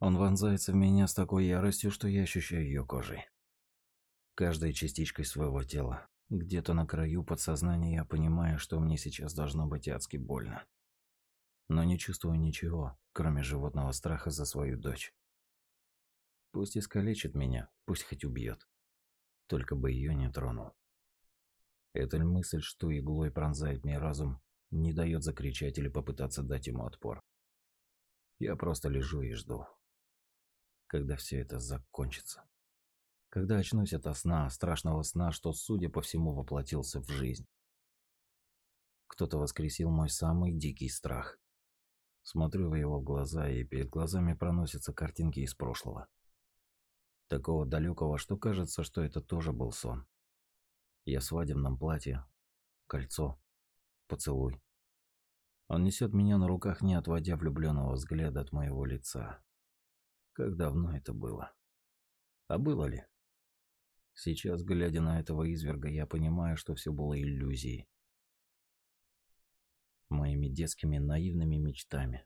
Он вонзается в меня с такой яростью, что я ощущаю ее кожей. Каждой частичкой своего тела. Где-то на краю подсознания я понимаю, что мне сейчас должно быть адски больно. Но не чувствую ничего, кроме животного страха за свою дочь. Пусть искалечит меня, пусть хоть убьет. Только бы ее не тронул. Эта мысль, что иглой пронзает мне разум, не дает закричать или попытаться дать ему отпор. Я просто лежу и жду, когда все это закончится. Когда очнусь от сна, страшного сна, что, судя по всему, воплотился в жизнь. Кто-то воскресил мой самый дикий страх. Смотрю в его глаза, и перед глазами проносятся картинки из прошлого. Такого далекого, что кажется, что это тоже был сон. Я в свадебном платье, кольцо, поцелуй. Он несет меня на руках, не отводя влюбленного взгляда от моего лица. Как давно это было? А было ли? Сейчас, глядя на этого изверга, я понимаю, что все было иллюзией. Моими детскими наивными мечтами.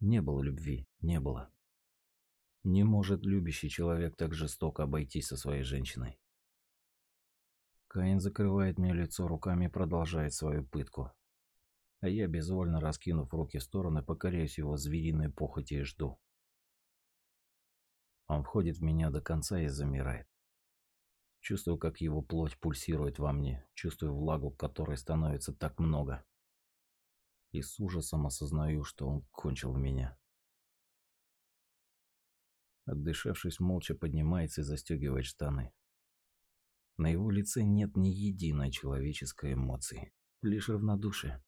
Не было любви, не было. Не может любящий человек так жестоко обойтись со своей женщиной. Каин закрывает мне лицо руками и продолжает свою пытку. А я, безвольно раскинув руки в стороны, покоряюсь его звериной похоти и жду. Он входит в меня до конца и замирает. Чувствую, как его плоть пульсирует во мне, чувствую влагу, которой становится так много. И с ужасом осознаю, что он кончил меня. Отдышавшись, молча поднимается и застегивает штаны. На его лице нет ни единой человеческой эмоции, лишь равнодушие,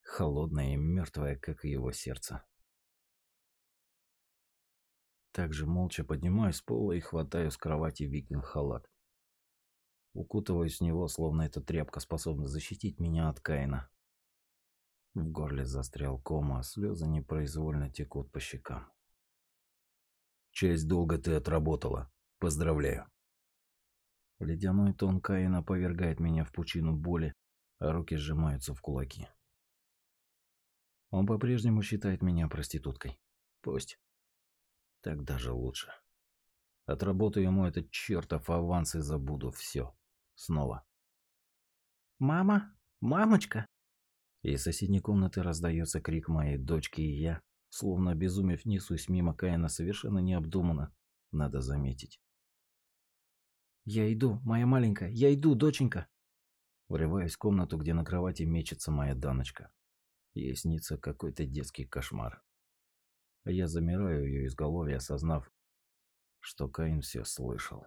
холодное и мертвое, как и его сердце. Также молча поднимаюсь с пола и хватаю с кровати викинг-халат. Укутываюсь в него, словно эта тряпка способна защитить меня от Каина. В горле застрял ком, а слезы непроизвольно текут по щекам. Часть долга ты отработала. Поздравляю. Ледяной тон Каина повергает меня в пучину боли, а руки сжимаются в кулаки. Он по-прежнему считает меня проституткой. Пусть. Так даже лучше. Отработаю ему этот чертов аванс и забуду все. Снова. «Мама! Мамочка!» Из соседней комнаты раздается крик моей дочки, и я, словно обезумев, несусь мимо Каина совершенно необдуманно, надо заметить. «Я иду, моя маленькая, я иду, доченька!» Врываюсь в комнату, где на кровати мечется моя Даночка. Ей снится какой-то детский кошмар. А я замираю ее изголовье, осознав, что Каин все слышал.